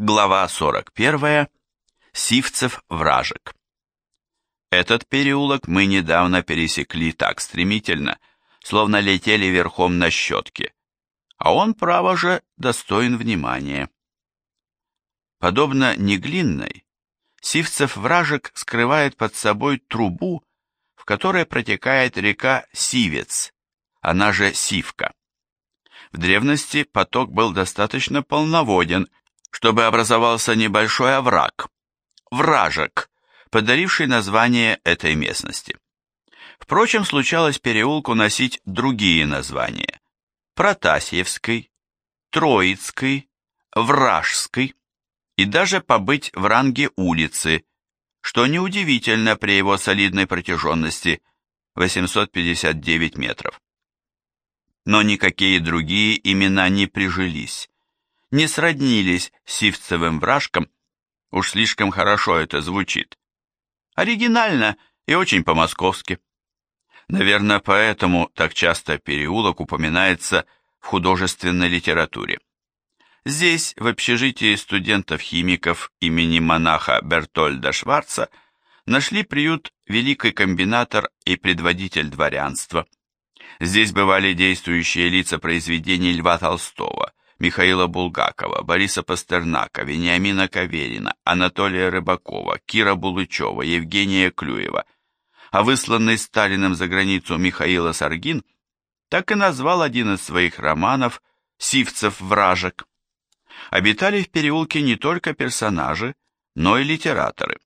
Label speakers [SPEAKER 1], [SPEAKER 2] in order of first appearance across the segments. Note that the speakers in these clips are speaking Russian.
[SPEAKER 1] Глава 41. Сивцев-Вражек. Этот переулок мы недавно пересекли так стремительно, словно летели верхом на щетке, а он, право же, достоин внимания. Подобно Неглинной, Сивцев-Вражек скрывает под собой трубу, в которой протекает река Сивец, она же Сивка. В древности поток был достаточно полноводен, чтобы образовался небольшой овраг, вражек, подаривший название этой местности. Впрочем, случалось переулку носить другие названия – Протасьевский, Троицкий, Вражский и даже побыть в ранге улицы, что неудивительно при его солидной протяженности – 859 метров. Но никакие другие имена не прижились не сроднились сивцевым вражкам, уж слишком хорошо это звучит. Оригинально и очень по-московски. Наверное, поэтому так часто переулок упоминается в художественной литературе. Здесь, в общежитии студентов-химиков имени монаха Бертольда Шварца, нашли приют великий комбинатор и предводитель дворянства. Здесь бывали действующие лица произведений Льва Толстого, Михаила Булгакова, Бориса Пастернака, Вениамина Каверина, Анатолия Рыбакова, Кира Булычева, Евгения Клюева, а высланный Сталиным за границу Михаила Саргин так и назвал один из своих романов «Сивцев-вражек». Обитали в переулке не только персонажи, но и литераторы.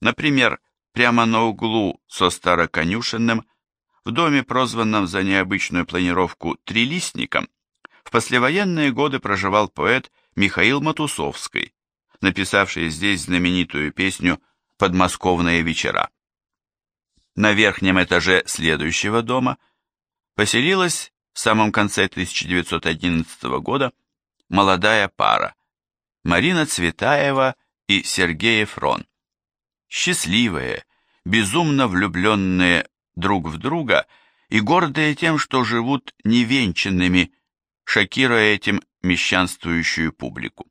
[SPEAKER 1] Например, прямо на углу со Староконюшенным, в доме, прозванном за необычную планировку «Трилистником», в послевоенные годы проживал поэт Михаил Матусовский, написавший здесь знаменитую песню «Подмосковные вечера». На верхнем этаже следующего дома поселилась в самом конце 1911 года молодая пара Марина Цветаева и Сергей Фрон. Счастливые, безумно влюбленные друг в друга и гордые тем, что живут невенчанными шокируя этим мещанствующую публику.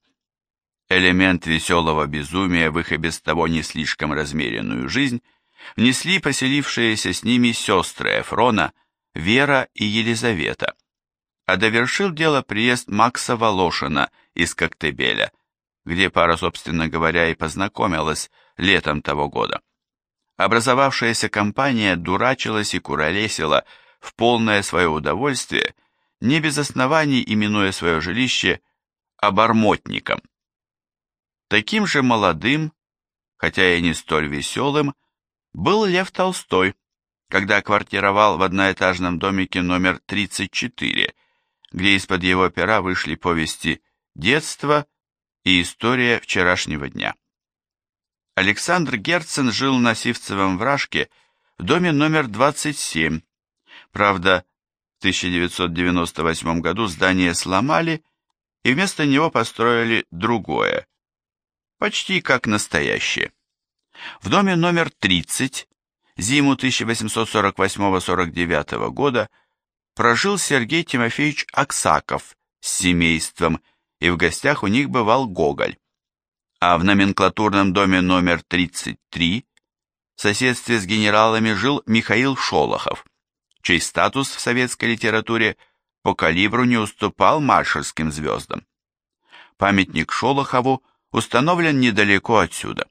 [SPEAKER 1] Элемент веселого безумия в их и без того не слишком размеренную жизнь внесли поселившиеся с ними сестры Эфрона, Вера и Елизавета, а довершил дело приезд Макса Волошина из Коктебеля, где пара, собственно говоря, и познакомилась летом того года. Образовавшаяся компания дурачилась и куролесила в полное свое удовольствие – не без оснований именуя свое жилище обормотником. Таким же молодым, хотя и не столь веселым, был Лев Толстой, когда квартировал в одноэтажном домике номер 34, где из-под его пера вышли повести «Детство» и «История вчерашнего дня». Александр Герцен жил на Сивцевом вражке в доме номер 27, правда, в 1998 году здание сломали и вместо него построили другое, почти как настоящее. В доме номер 30 зиму 1848-49 года прожил Сергей Тимофеевич Аксаков с семейством, и в гостях у них бывал Гоголь. А в номенклатурном доме номер 33 в соседстве с генералами жил Михаил Шолохов чей статус в советской литературе по калибру не уступал маршальским звездам. Памятник Шолохову установлен недалеко отсюда.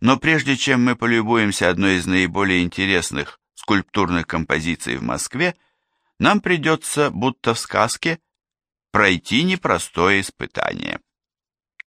[SPEAKER 1] Но прежде чем мы полюбуемся одной из наиболее интересных скульптурных композиций в Москве, нам придется, будто в сказке, пройти непростое испытание.